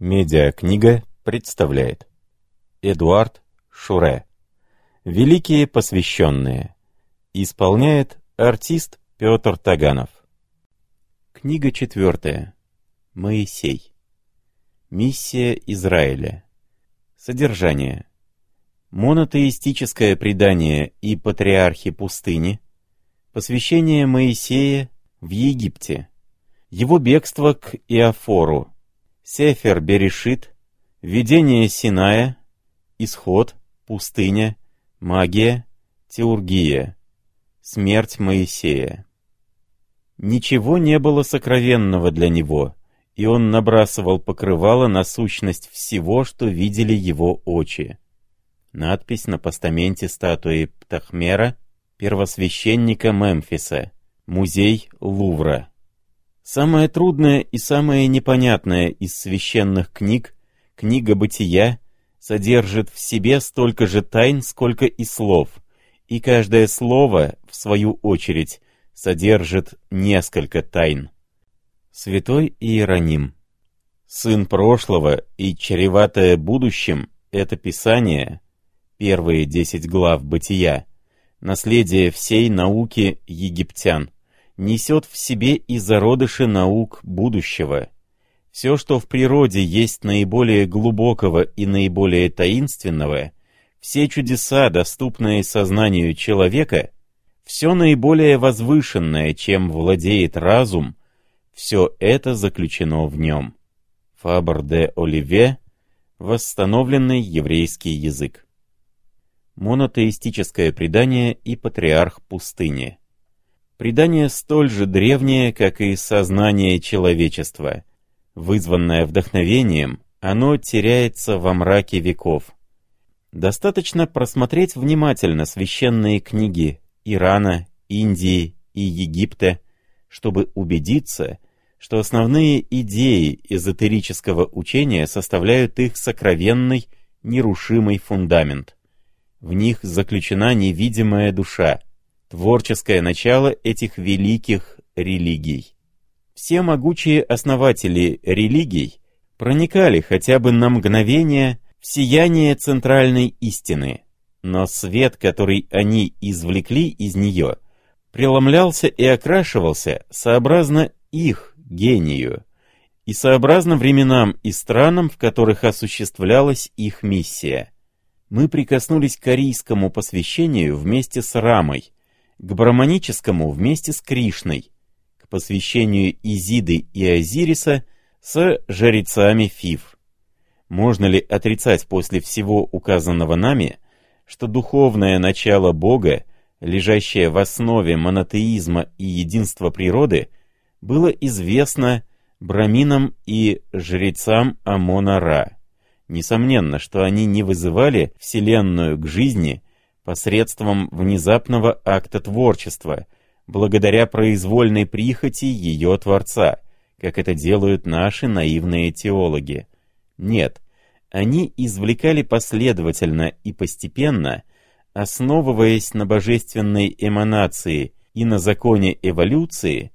Медиакнига представляет Эдуард Шуре. Великие посвященные. Исполняет артист Петр Таганов. Книга четвертая. Моисей. Миссия Израиля. Содержание. Монотеистическое предание и патриархи пустыни. Посвящение Моисея в Египте. Его бегство к Иофору Сефер Берешит, Видение Синая, Исход, Пустыня, Магия, Теургия, Смерть Моисея. Ничего не было сокровенного для него, и он набрасывал покрывало на сущность всего, что видели его очи. Надпись на постаменте статуи Птахмера, первосвященника Мемфиса, музей Лувра. Самое трудное и самое непонятное из священных книг, книга Бытия, содержит в себе столько же тайн, сколько и слов, и каждое слово, в свою очередь, содержит несколько тайн. Святой Иероним Сын прошлого и чреватое будущим — это Писание, первые десять глав Бытия, наследие всей науки египтян — несет в себе и зародыши наук будущего. Все, что в природе есть наиболее глубокого и наиболее таинственного, все чудеса, доступные сознанию человека, все наиболее возвышенное, чем владеет разум, все это заключено в нем. Фабр де Оливе, восстановленный еврейский язык. Монотеистическое предание и патриарх пустыни. Предание столь же древнее, как и сознание человечества. Вызванное вдохновением, оно теряется во мраке веков. Достаточно просмотреть внимательно священные книги Ирана, Индии и Египта, чтобы убедиться, что основные идеи эзотерического учения составляют их сокровенный, нерушимый фундамент. В них заключена невидимая душа, творческое начало этих великих религий. Все могучие основатели религий проникали хотя бы на мгновение в сияние центральной истины, но свет, который они извлекли из нее, преломлялся и окрашивался сообразно их гению и сообразно временам и странам, в которых осуществлялась их миссия. Мы прикоснулись к корейскому посвящению вместе с Рамой, к браманическому вместе с Кришной, к посвящению Изиды и Азириса с жрецами Фив. Можно ли отрицать после всего указанного нами, что духовное начало Бога, лежащее в основе монотеизма и единства природы, было известно браминам и жрецам Амона-Ра? Несомненно, что они не вызывали Вселенную к жизни посредством внезапного акта творчества, благодаря произвольной прихоти ее Творца, как это делают наши наивные теологи. Нет, они извлекали последовательно и постепенно, основываясь на божественной эманации и на законе эволюции,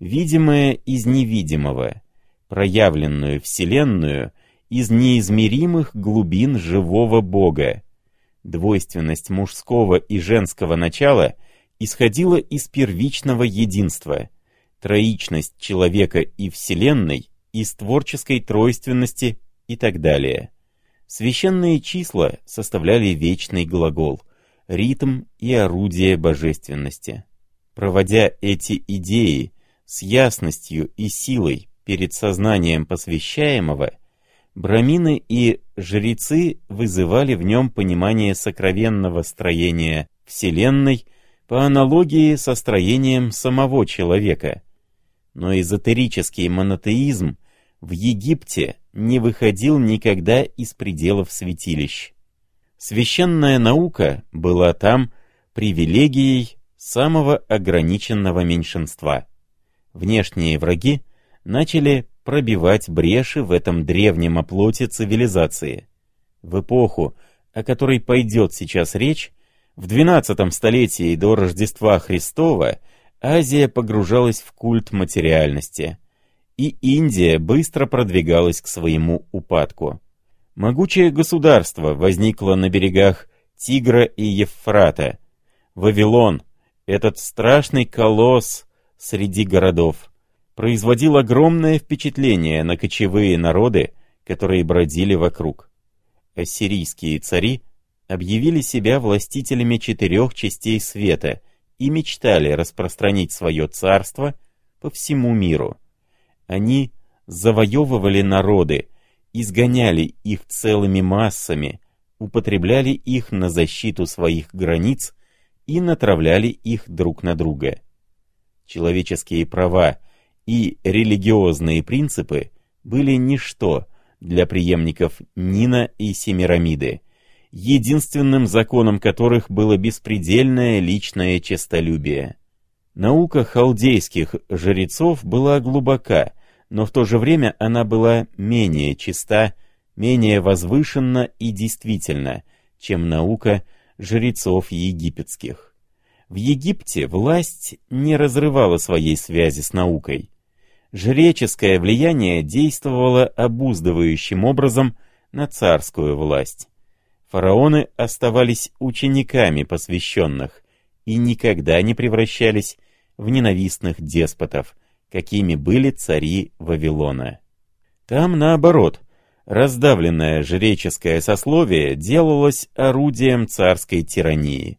видимое из невидимого, проявленную Вселенную из неизмеримых глубин живого Бога, Двойственность мужского и женского начала исходила из первичного единства, троичность человека и Вселенной из творческой тройственности и так далее. Священные числа составляли вечный глагол, ритм и орудие божественности. Проводя эти идеи с ясностью и силой перед сознанием посвящаемого, Брамины и жрецы вызывали в нем понимание сокровенного строения Вселенной по аналогии со строением самого человека. Но эзотерический монотеизм в Египте не выходил никогда из пределов святилищ. Священная наука была там привилегией самого ограниченного меньшинства. Внешние враги начали пробивать бреши в этом древнем оплоте цивилизации. В эпоху, о которой пойдет сейчас речь, в XII столетии до Рождества Христова Азия погружалась в культ материальности. и Индия быстро продвигалась к своему упадку. Могучее государство возникло на берегах Тигра и Евфрата. Вавилон, этот страшный колосс среди городов, производил огромное впечатление на кочевые народы, которые бродили вокруг. Ассирийские цари объявили себя властителями четырех частей света и мечтали распространить свое царство по всему миру. Они завоевывали народы, изгоняли их целыми массами, употребляли их на защиту своих границ и натравляли их друг на друга. Человеческие права и религиозные принципы были ничто для преемников Нина и Семирамиды, единственным законом которых было беспредельное личное честолюбие. Наука халдейских жрецов была глубока, но в то же время она была менее чиста, менее возвышенна и действительна, чем наука жрецов египетских. В Египте власть не разрывала своей связи с наукой. Жреческое влияние действовало обуздывающим образом на царскую власть. Фараоны оставались учениками посвященных и никогда не превращались в ненавистных деспотов, какими были цари Вавилона. Там, наоборот, раздавленное жреческое сословие делалось орудием царской тирании.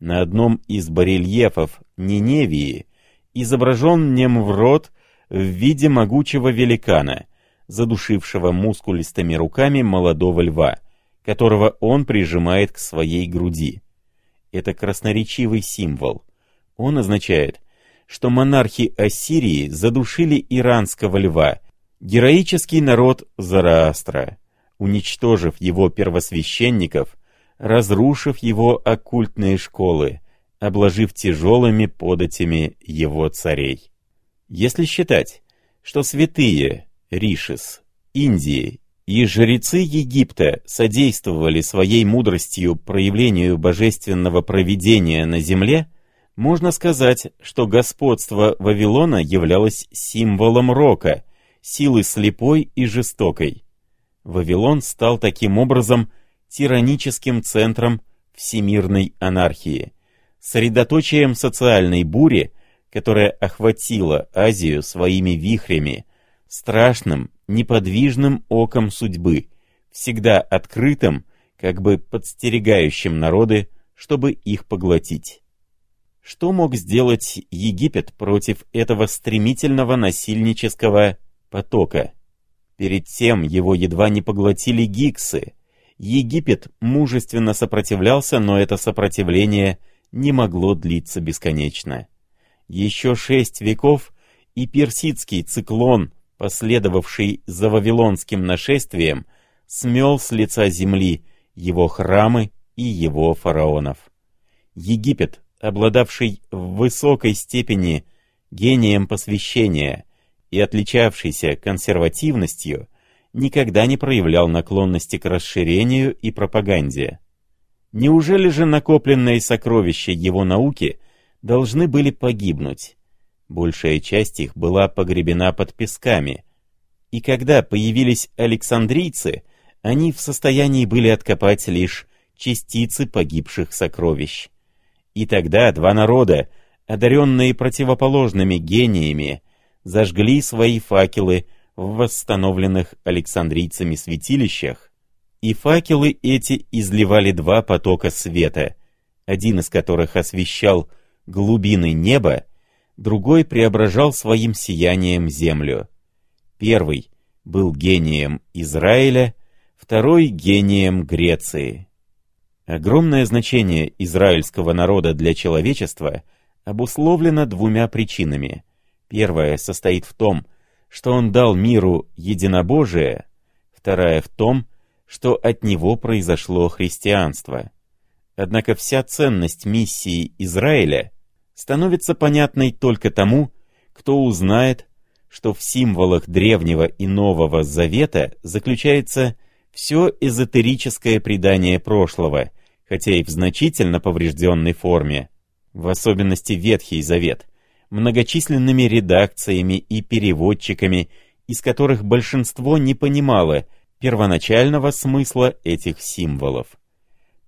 На одном из барельефов Ниневии изображен Немврод в виде могучего великана, задушившего мускулистыми руками молодого льва, которого он прижимает к своей груди. Это красноречивый символ. Он означает что монархи Ассирии задушили иранского льва, героический народ Зараастра, уничтожив его первосвященников, разрушив его оккультные школы, обложив тяжелыми податями его царей. Если считать, что святые Ришис, Индии и жрецы Египта содействовали своей мудростью проявлению божественного провидения на земле, можно сказать, что господство Вавилона являлось символом рока, силы слепой и жестокой. Вавилон стал таким образом тираническим центром всемирной анархии, средоточием социальной бури, которая охватила Азию своими вихрями, страшным, неподвижным оком судьбы, всегда открытым, как бы подстерегающим народы, чтобы их поглотить. Что мог сделать Египет против этого стремительного насильнического потока? Перед тем его едва не поглотили гиксы. Египет мужественно сопротивлялся, но это сопротивление не могло длиться бесконечно. Еще шесть веков и персидский циклон, последовавший за вавилонским нашествием, смел с лица земли его храмы и его фараонов. Египет обладавший в высокой степени гением посвящения и отличавшийся консервативностью, никогда не проявлял наклонности к расширению и пропаганде. Неужели же накопленные сокровища его науки должны были погибнуть? Большая часть их была погребена под песками, и когда появились александрийцы, они в состоянии были откопать лишь частицы погибших сокровищ. И тогда два народа, одаренные противоположными гениями, зажгли свои факелы в восстановленных александрийцами святилищах, и факелы эти изливали два потока света, один из которых освещал глубины неба, другой преображал своим сиянием землю. Первый был гением Израиля, второй — гением Греции. Огромное значение израильского народа для человечества обусловлено двумя причинами. Первая состоит в том, что он дал миру единобожие, вторая в том, что от него произошло христианство. Однако вся ценность миссии Израиля становится понятной только тому, кто узнает, что в символах Древнего и Нового Завета заключается все эзотерическое предание прошлого, хотя и в значительно поврежденной форме, в особенности Ветхий Завет, многочисленными редакциями и переводчиками, из которых большинство не понимало первоначального смысла этих символов.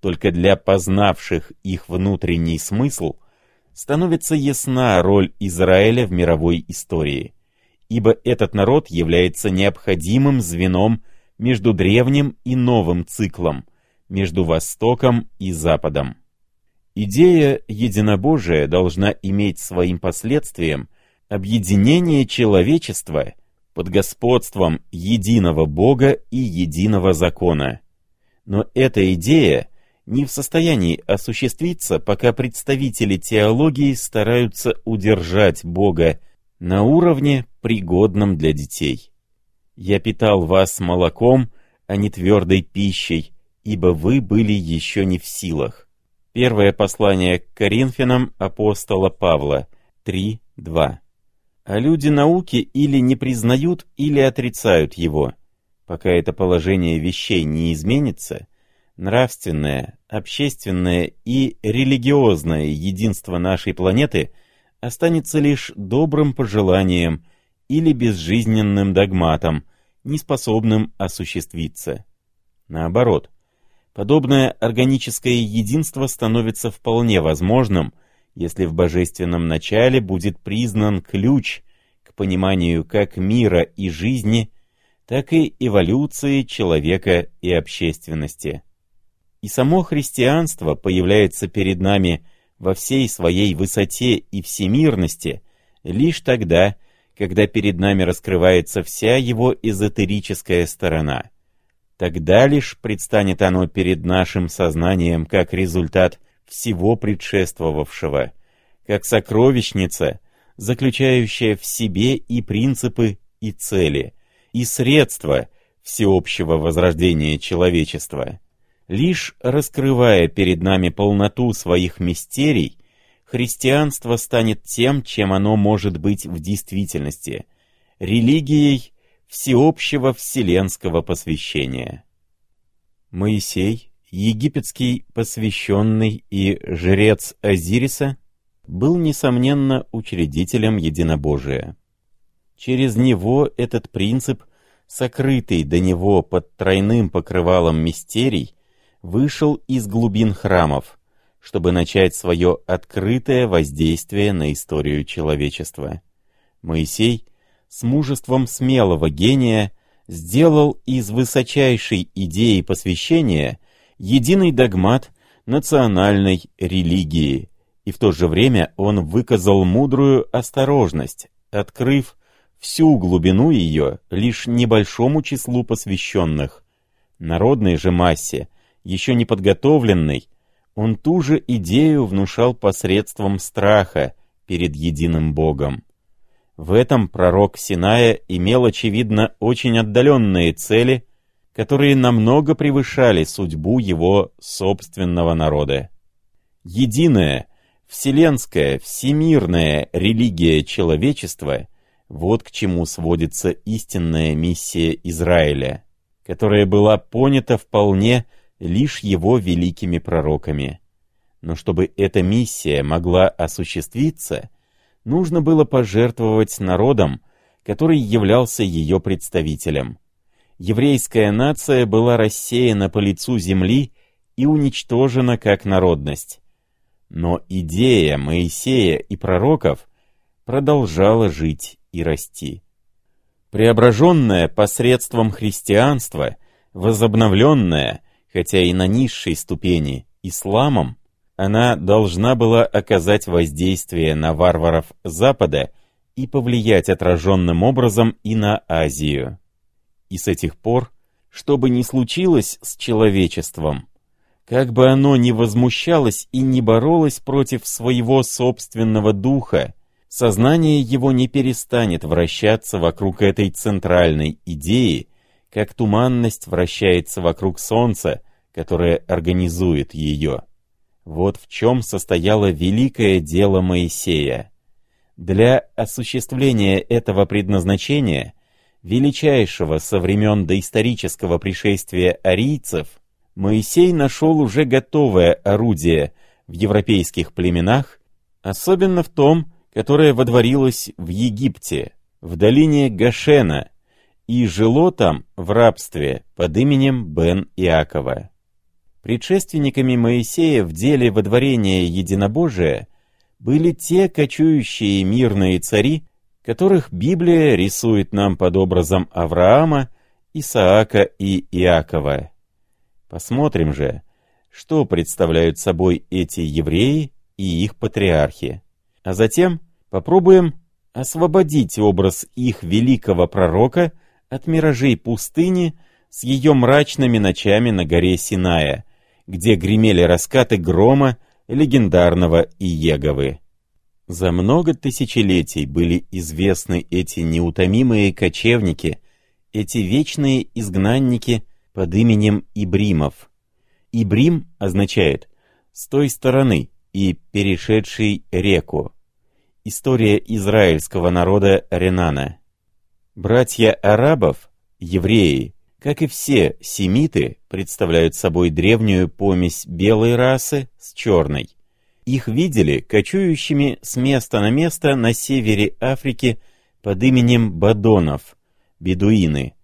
Только для познавших их внутренний смысл становится ясна роль Израиля в мировой истории, ибо этот народ является необходимым звеном между древним и новым циклом, между Востоком и Западом. Идея единобожия должна иметь своим последствием объединение человечества под господством единого Бога и единого закона. Но эта идея не в состоянии осуществиться, пока представители теологии стараются удержать Бога на уровне, пригодном для детей. «Я питал вас молоком, а не твердой пищей, ибо вы были еще не в силах». Первое послание к Коринфянам апостола Павла 3.2. А люди науки или не признают, или отрицают его. Пока это положение вещей не изменится, нравственное, общественное и религиозное единство нашей планеты останется лишь добрым пожеланием или безжизненным догматом, неспособным осуществиться. Наоборот, Подобное органическое единство становится вполне возможным, если в божественном начале будет признан ключ к пониманию как мира и жизни, так и эволюции человека и общественности. И само христианство появляется перед нами во всей своей высоте и всемирности лишь тогда, когда перед нами раскрывается вся его эзотерическая сторона — Тогда лишь предстанет оно перед нашим сознанием как результат всего предшествовавшего, как сокровищница, заключающая в себе и принципы, и цели, и средства всеобщего возрождения человечества. Лишь раскрывая перед нами полноту своих мистерий, христианство станет тем, чем оно может быть в действительности — религией всеобщего вселенского посвящения. Моисей, египетский посвященный и жрец Азириса, был, несомненно, учредителем единобожия. Через него этот принцип, сокрытый до него под тройным покрывалом мистерий, вышел из глубин храмов, чтобы начать свое открытое воздействие на историю человечества. Моисей — с мужеством смелого гения сделал из высочайшей идеи посвящения единый догмат национальной религии, и в то же время он выказал мудрую осторожность, открыв всю глубину ее лишь небольшому числу посвященных. Народной же массе, еще не подготовленной, он ту же идею внушал посредством страха перед единым Богом. В этом пророк Синая имел, очевидно, очень отдаленные цели, которые намного превышали судьбу его собственного народа. Единая, вселенская, всемирная религия человечества — вот к чему сводится истинная миссия Израиля, которая была понята вполне лишь его великими пророками. Но чтобы эта миссия могла осуществиться — нужно было пожертвовать народом, который являлся ее представителем. Еврейская нация была рассеяна по лицу земли и уничтожена как народность. Но идея Моисея и пророков продолжала жить и расти. Преображенная посредством христианства, возобновленная, хотя и на низшей ступени, исламом, она должна была оказать воздействие на варваров Запада и повлиять отраженным образом и на Азию. И с этих пор, что бы ни случилось с человечеством, как бы оно ни возмущалось и не боролось против своего собственного духа, сознание его не перестанет вращаться вокруг этой центральной идеи, как туманность вращается вокруг Солнца, которое организует ее. Вот в чем состояло великое дело Моисея. Для осуществления этого предназначения, величайшего со времен доисторического пришествия арийцев, Моисей нашел уже готовое орудие в европейских племенах, особенно в том, которое водворилось в Египте, в долине Гашена, и жило там в рабстве под именем Бен Иакова. Предшественниками Моисея в деле водворения единобожия были те кочующие мирные цари, которых Библия рисует нам под образом Авраама, Исаака и Иакова. Посмотрим же, что представляют собой эти евреи и их патриархи. А затем попробуем освободить образ их великого пророка от миражей пустыни с ее мрачными ночами на горе Синая, где гремели раскаты грома легендарного Иеговы. За много тысячелетий были известны эти неутомимые кочевники, эти вечные изгнанники под именем Ибримов. Ибрим означает «с той стороны» и «перешедший реку». История израильского народа Ренана. Братья арабов, евреи, как и все семиты, представляют собой древнюю помесь белой расы с черной. Их видели кочующими с места на место на севере Африки под именем Бадонов, бедуины,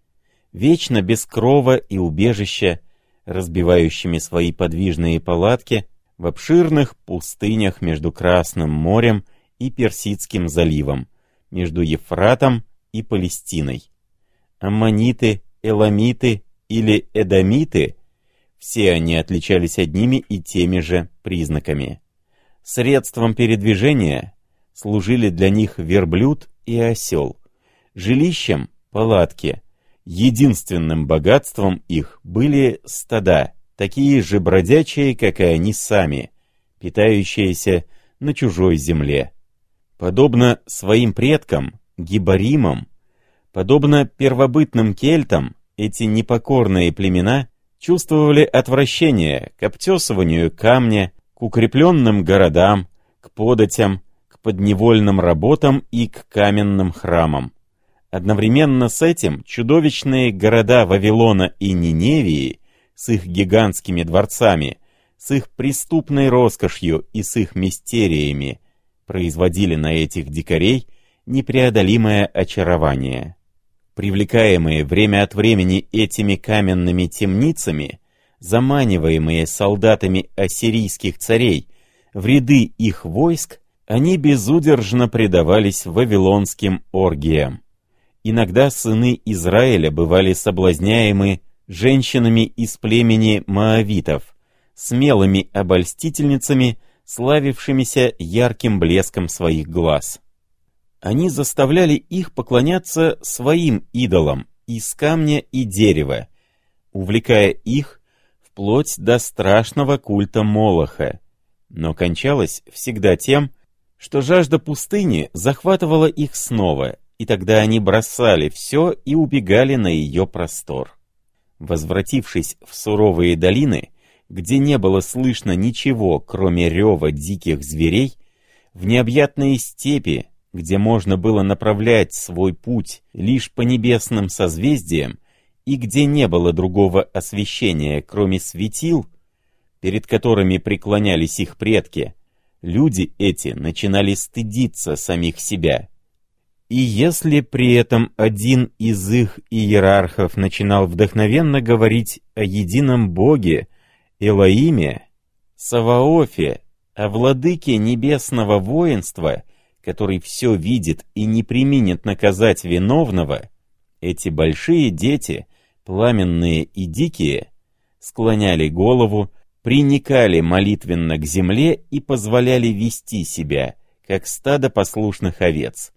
вечно без крова и убежища, разбивающими свои подвижные палатки в обширных пустынях между Красным морем и Персидским заливом, между Ефратом и Палестиной. Аммониты, эламиты или эдамиты, все они отличались одними и теми же признаками. Средством передвижения служили для них верблюд и осел, жилищем — палатки. Единственным богатством их были стада, такие же бродячие, как и они сами, питающиеся на чужой земле. Подобно своим предкам, гибаримам, подобно первобытным кельтам, эти непокорные племена чувствовали отвращение к обтесыванию камня, к укрепленным городам, к податям, к подневольным работам и к каменным храмам. Одновременно с этим чудовищные города Вавилона и Ниневии с их гигантскими дворцами, с их преступной роскошью и с их мистериями производили на этих дикарей непреодолимое очарование. Привлекаемые время от времени этими каменными темницами, заманиваемые солдатами ассирийских царей в ряды их войск, они безудержно предавались вавилонским оргиям. Иногда сыны Израиля бывали соблазняемы женщинами из племени Моавитов, смелыми обольстительницами, славившимися ярким блеском своих глаз. Они заставляли их поклоняться своим идолам из камня и дерева, увлекая их вплоть до страшного культа Молоха, но кончалось всегда тем, что жажда пустыни захватывала их снова, и тогда они бросали все и убегали на ее простор. Возвратившись в суровые долины, где не было слышно ничего, кроме рева диких зверей, в необъятные степи, где можно было направлять свой путь лишь по небесным созвездиям, и где не было другого освещения, кроме светил, перед которыми преклонялись их предки, люди эти начинали стыдиться самих себя. И если при этом один из их иерархов начинал вдохновенно говорить о едином Боге, Элоиме, Саваофе, о владыке небесного воинства — который все видит и не применит наказать виновного, эти большие дети, пламенные и дикие, склоняли голову, приникали молитвенно к земле и позволяли вести себя, как стадо послушных овец.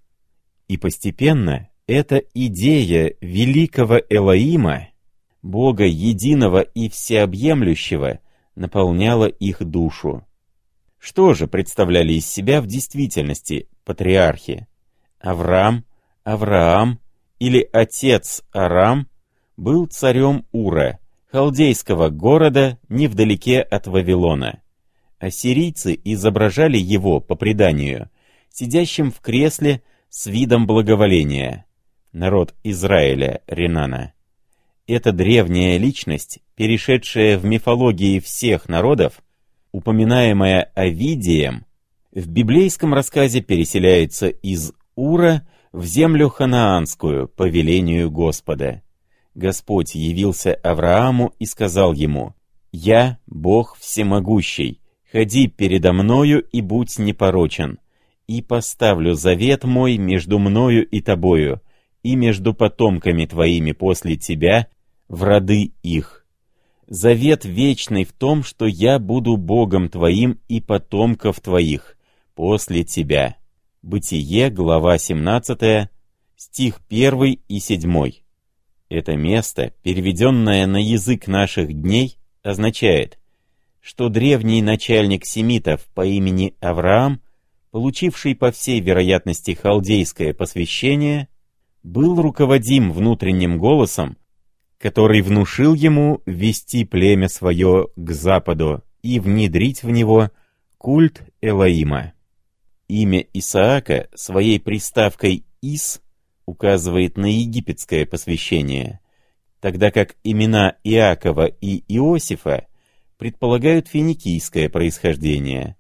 И постепенно эта идея великого Элоима, Бога единого и всеобъемлющего, наполняла их душу. Что же представляли из себя в действительности патриархи? Авраам, Авраам или отец Арам был царем Ура, халдейского города невдалеке от Вавилона. Ассирийцы изображали его, по преданию, сидящим в кресле с видом благоволения. Народ Израиля, Ренана. Эта древняя личность, перешедшая в мифологии всех народов, упоминаемая Овидием, в библейском рассказе переселяется из Ура в землю ханаанскую по велению Господа. Господь явился Аврааму и сказал ему, «Я, Бог всемогущий, ходи передо мною и будь непорочен, и поставлю завет мой между мною и тобою, и между потомками твоими после тебя, в роды их. Завет вечный в том, что я буду Богом твоим и потомков твоих после тебя». Бытие, глава 17, стих 1 и 7. Это место, переведенное на язык наших дней, означает, что древний начальник семитов по имени Авраам, получивший по всей вероятности халдейское посвящение, был руководим внутренним голосом, который внушил ему вести племя свое к западу и внедрить в него культ Элоима. Имя Исаака своей приставкой «ис» указывает на египетское посвящение, тогда как имена Иакова и Иосифа предполагают финикийское происхождение.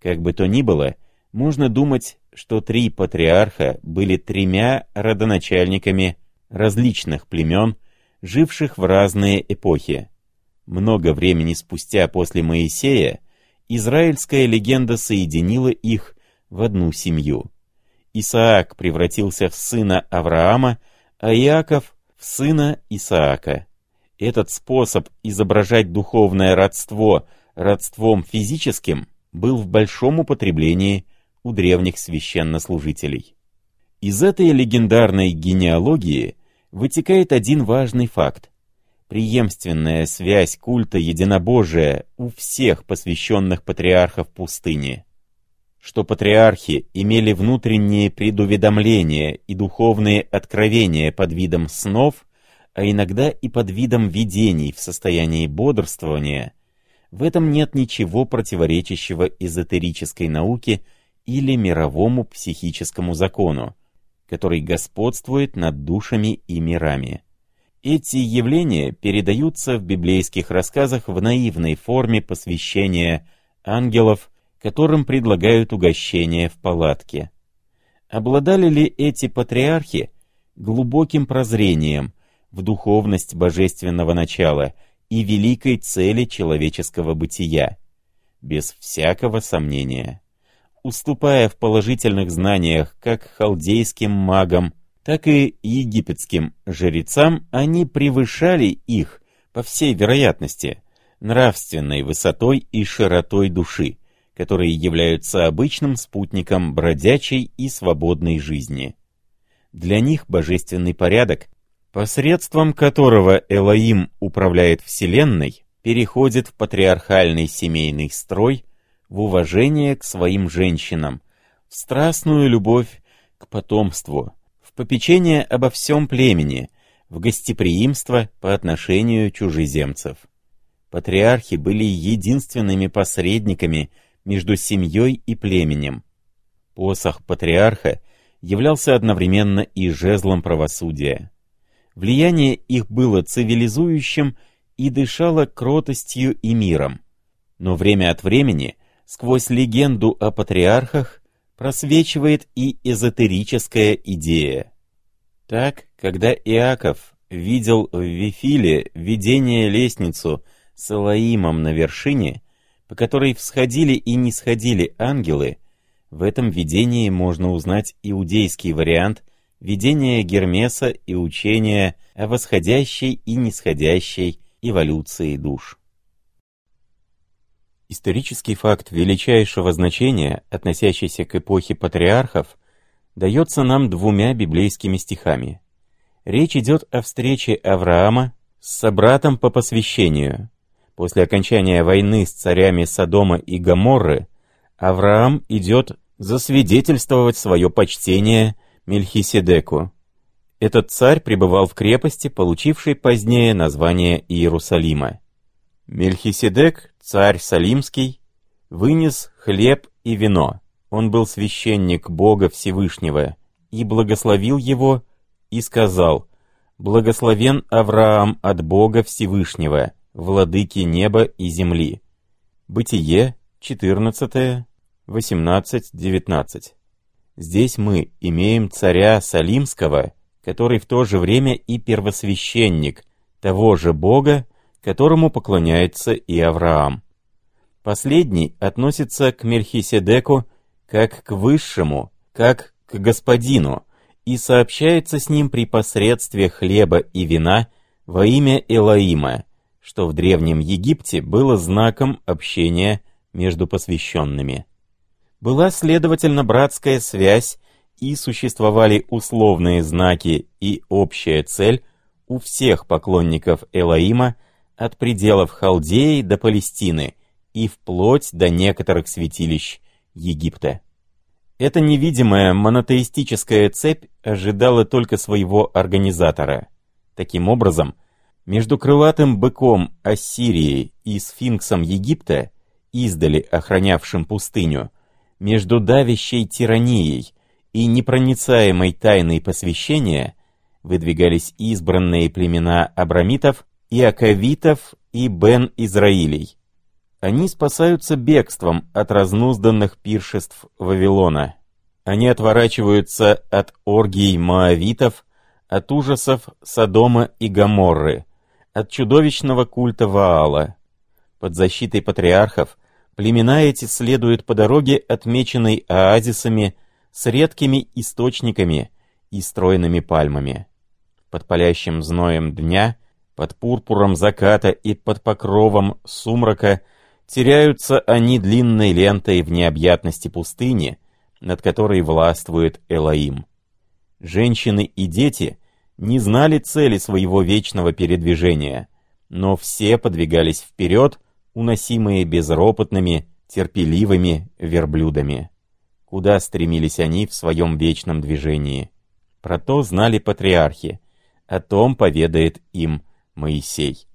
Как бы то ни было, можно думать, что три патриарха были тремя родоначальниками различных племен, живших в разные эпохи. Много времени спустя после Моисея израильская легенда соединила их в одну семью. Исаак превратился в сына Авраама, а Иаков — в сына Исаака. Этот способ изображать духовное родство родством физическим был в большом употреблении у древних священнослужителей. Из этой легендарной генеалогии вытекает один важный факт. Преемственная связь культа единобожия у всех посвященных патриархов пустыни что патриархи имели внутренние предуведомления и духовные откровения под видом снов, а иногда и под видом видений в состоянии бодрствования, в этом нет ничего противоречащего эзотерической науке или мировому психическому закону, который господствует над душами и мирами. Эти явления передаются в библейских рассказах в наивной форме посвящения ангелов которым предлагают угощение в палатке. Обладали ли эти патриархи глубоким прозрением в духовность божественного начала и великой цели человеческого бытия? Без всякого сомнения. Уступая в положительных знаниях как халдейским магам, так и египетским жрецам, они превышали их, по всей вероятности, нравственной высотой и широтой души, которые являются обычным спутником бродячей и свободной жизни. Для них божественный порядок, посредством которого Элоим управляет Вселенной, переходит в патриархальный семейный строй, в уважение к своим женщинам, в страстную любовь к потомству, в попечение обо всем племени, в гостеприимство по отношению чужеземцев. Патриархи были единственными посредниками между семьей и племенем. Посох патриарха являлся одновременно и жезлом правосудия. Влияние их было цивилизующим и дышало кротостью и миром. Но время от времени, сквозь легенду о патриархах, просвечивает и эзотерическая идея. Так, когда Иаков видел в Вифиле видение лестницу с Элоимом на вершине, по которой всходили и не сходили ангелы, в этом видении можно узнать иудейский вариант видения Гермеса и учения о восходящей и нисходящей эволюции душ. Исторический факт величайшего значения, относящийся к эпохе патриархов, дается нам двумя библейскими стихами. Речь идет о встрече Авраама с собратом по посвящению, После окончания войны с царями Содома и Гоморры, Авраам идет засвидетельствовать свое почтение Мельхиседеку. Этот царь пребывал в крепости, получившей позднее название Иерусалима. Мельхиседек, царь Салимский, вынес хлеб и вино. Он был священник Бога Всевышнего, и благословил его, и сказал, «Благословен Авраам от Бога Всевышнего, владыки неба и земли. Бытие, 14, 18-19. Здесь мы имеем царя Салимского, который в то же время и первосвященник того же Бога, которому поклоняется и Авраам. Последний относится к Мельхиседеку как к высшему, как к господину, и сообщается с ним при посредстве хлеба и вина во имя Элоима, что в Древнем Египте было знаком общения между посвященными. Была, следовательно, братская связь, и существовали условные знаки и общая цель у всех поклонников Элоима от пределов Халдеи до Палестины и вплоть до некоторых святилищ Египта. Эта невидимая монотеистическая цепь ожидала только своего организатора. Таким образом, между крылатым быком Ассирии и сфинксом Египта, издали охранявшим пустыню, между давящей тиранией и непроницаемой тайной посвящения выдвигались избранные племена абрамитов, иаковитов и бен-израилей. Они спасаются бегством от разнузданных пиршеств Вавилона. Они отворачиваются от оргий моавитов, от ужасов Содома и Гоморры, от чудовищного культа Ваала. Под защитой патриархов племена эти следуют по дороге, отмеченной оазисами, с редкими источниками и стройными пальмами. Под палящим зноем дня, под пурпуром заката и под покровом сумрака — теряются они длинной лентой в необъятности пустыни, над которой властвует Элоим. Женщины и дети не знали цели своего вечного передвижения, но все подвигались вперед, уносимые безропотными, терпеливыми верблюдами. Куда стремились они в своем вечном движении? Про то знали патриархи, о том поведает им Моисей.